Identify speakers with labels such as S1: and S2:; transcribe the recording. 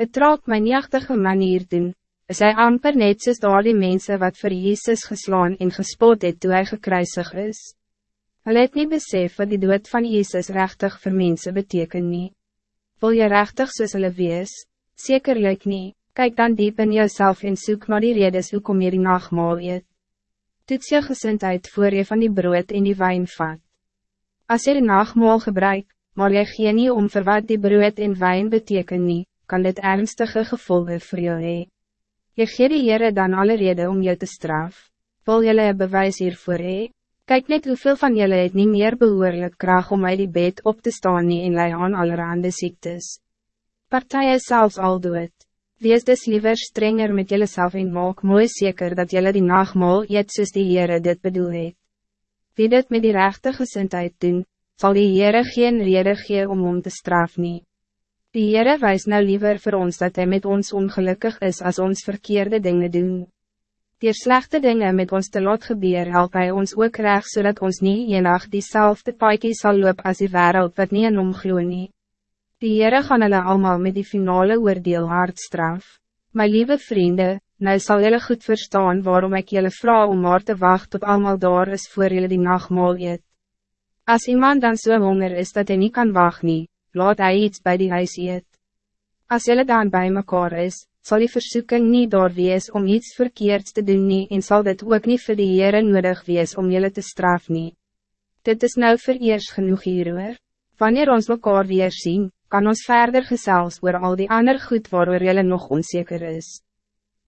S1: Het traak my niachtige manier doen, is hy amper net soos daar die mense wat voor Jezus geslaan en gespot het toe hy gekruisig is. Hulle het nie besef wat die dood van Jezus rechtig voor mensen beteken nie. Wil je rechtig soos hulle wees? Zekerlijk niet. Kijk dan diep in jezelf en zoek naar die redes hoe kom je die nachtmaal eet. Toets je gezondheid voor je van die brood en die wijn vat. Als je de nachtmaal gebruikt, maar je geen nie om vir wat die brood en wijn beteken nie, kan dit ernstige gevolgen voor jou hee. Je gee die Heere dan alle reden om jou te straf. Wil jylle een bewijs hiervoor hee? Kijk net hoeveel van jullie het niet meer behoorlijk kracht om uit die bed op te staan nie en lei aan allerhande ziektes. Partijen zelfs al doet. Wees dus liever strenger met jullie zelf en maak mooi zeker dat jullie die nachtmaal eet soos die Heere dit bedoel het. Wie dit met die rechte gezondheid doen, zal die Heere geen rede gee om om te straf nie. Die Heere wijst nou liever voor ons dat hij met ons ongelukkig is als ons verkeerde dingen doen. Die slechte dingen met ons te lot gebeur help hy ons ook reg zodat ons niet enig diezelfde paaikie sal loop as die wereld wat nie in omgloe nie. Die Heere gaan hulle allemaal met die finale oordeel hard straf. My lieve vrienden, nou zal jullie goed verstaan waarom ik jullie vrouw om maar te wachten tot allemaal daar is voor jullie die nachtmaal eet. Als iemand dan zo so honger is dat hij niet kan wachten, laat hij iets bij die huis eet. Als jullie dan bij mekaar is, zal die verzoeking niet door wees om iets verkeerds te doen nie en zal dit ook niet voor de Heere nodig wees om jullie te straf nie. Dit is nou vereers genoeg hierover. Wanneer ons mekaar weer zien, kan ons verder gesels oor al die ander goed waarover jullie nog onzeker is.